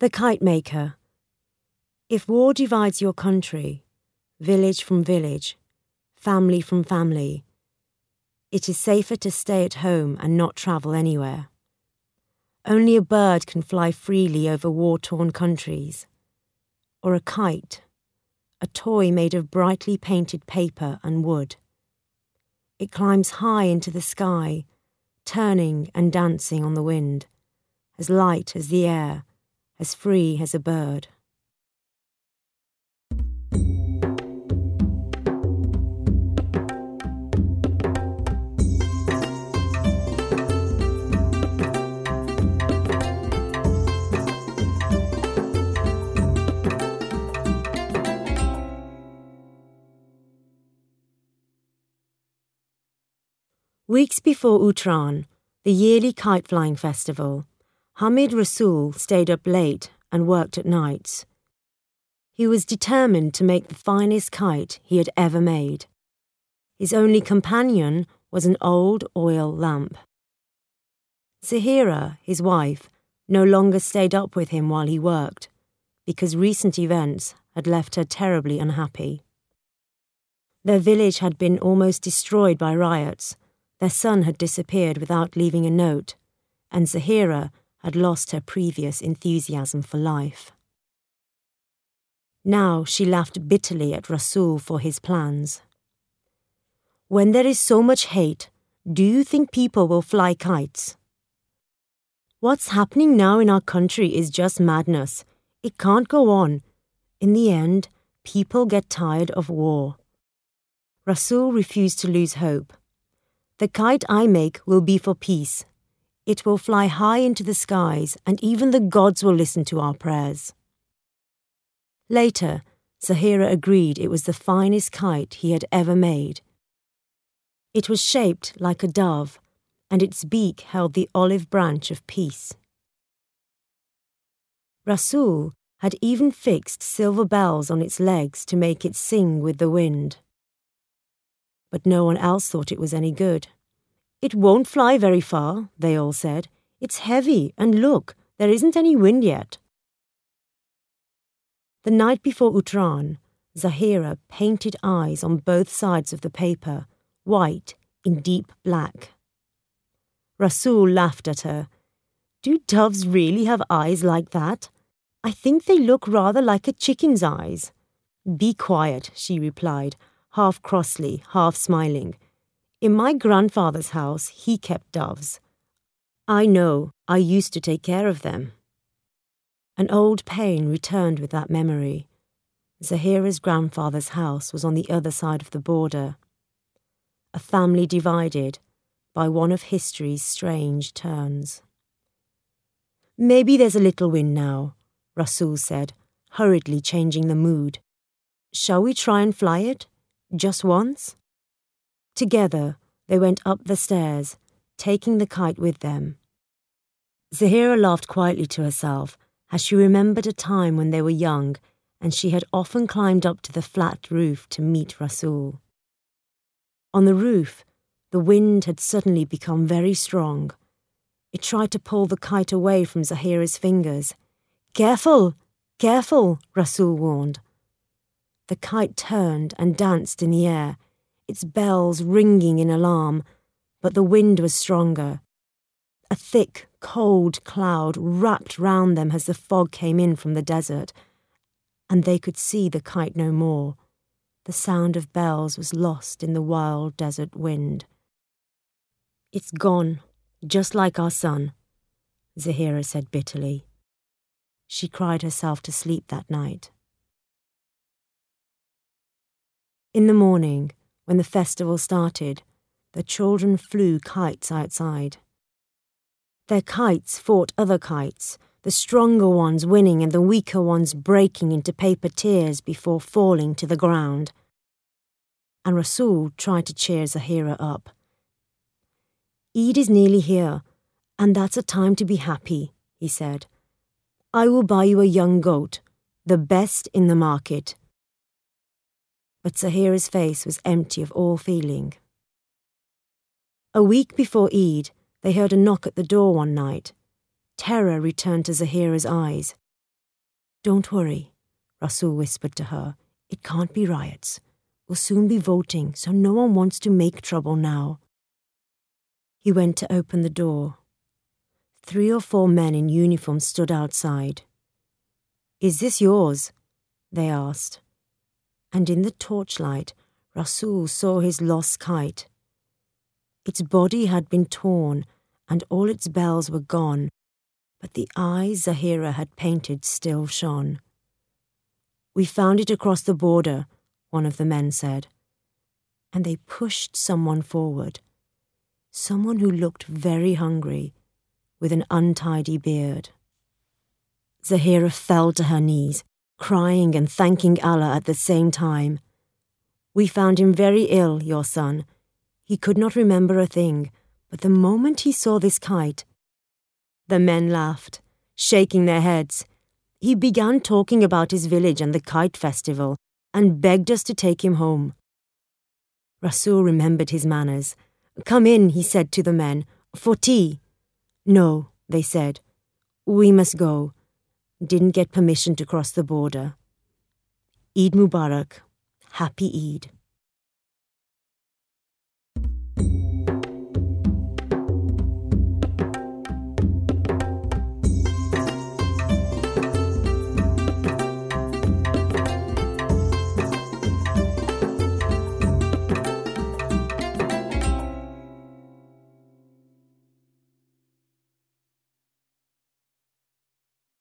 The Kite Maker. If war divides your country, village from village, family from family, it is safer to stay at home and not travel anywhere. Only a bird can fly freely over war torn countries. Or a kite, a toy made of brightly painted paper and wood. It climbs high into the sky, turning and dancing on the wind, as light as the air as free as a bird. Weeks before Uttarayan, the yearly kite flying festival, Hamid Rasul stayed up late and worked at nights. He was determined to make the finest kite he had ever made. His only companion was an old oil lamp. Zahira, his wife, no longer stayed up with him while he worked, because recent events had left her terribly unhappy. Their village had been almost destroyed by riots, their son had disappeared without leaving a note, and Zahira had lost her previous enthusiasm for life. Now she laughed bitterly at Rasul for his plans. When there is so much hate, do you think people will fly kites? What's happening now in our country is just madness. It can't go on. In the end, people get tired of war. Rasul refused to lose hope. The kite I make will be for peace, it will fly high into the skies, and even the gods will listen to our prayers. Later, Zahira agreed it was the finest kite he had ever made. It was shaped like a dove, and its beak held the olive branch of peace. Rasul had even fixed silver bells on its legs to make it sing with the wind. But no one else thought it was any good. It won't fly very far, they all said. It's heavy, and look, there isn't any wind yet. The night before Uttarayan, Zahira painted eyes on both sides of the paper, white in deep black. Rasul laughed at her. Do doves really have eyes like that? I think they look rather like a chicken's eyes. Be quiet, she replied, half crossly, half smiling. In my grandfather's house, he kept doves. I know, I used to take care of them. An old pain returned with that memory. Zahira's grandfather's house was on the other side of the border. A family divided by one of history's strange turns. Maybe there's a little wind now, Rasul said, hurriedly changing the mood. Shall we try and fly it? Just once? Together, they went up the stairs, taking the kite with them. Zahira laughed quietly to herself as she remembered a time when they were young and she had often climbed up to the flat roof to meet Rasul. On the roof, the wind had suddenly become very strong. It tried to pull the kite away from Zahira's fingers. Careful! Careful! Rasul warned. The kite turned and danced in the air, its bells ringing in alarm, but the wind was stronger. A thick, cold cloud wrapped round them as the fog came in from the desert, and they could see the kite no more. The sound of bells was lost in the wild desert wind. It's gone, just like our son, Zahira said bitterly. She cried herself to sleep that night. In the morning, when the festival started, the children flew kites outside. Their kites fought other kites, the stronger ones winning and the weaker ones breaking into paper tears before falling to the ground. And Rasul tried to cheer Zahira up. Eid is nearly here, and that's a time to be happy, he said. I will buy you a young goat, the best in the market but Zahira's face was empty of all feeling. A week before Eid, they heard a knock at the door one night. Terror returned to Zahira's eyes. Don't worry, Rasul whispered to her. It can't be riots. We'll soon be voting, so no one wants to make trouble now. He went to open the door. Three or four men in uniform stood outside. Is this yours? they asked. And in the torchlight, Rasul saw his lost kite. Its body had been torn, and all its bells were gone, but the eyes Zahira had painted still shone. We found it across the border, one of the men said. And they pushed someone forward. Someone who looked very hungry, with an untidy beard. Zahira fell to her knees, crying and thanking Allah at the same time. We found him very ill, your son. He could not remember a thing, but the moment he saw this kite. The men laughed, shaking their heads. He began talking about his village and the kite festival, and begged us to take him home. Rasul remembered his manners. Come in, he said to the men, for tea. No, they said. We must go. Didn't get permission to cross the border. Eid Mubarak. Happy Eid.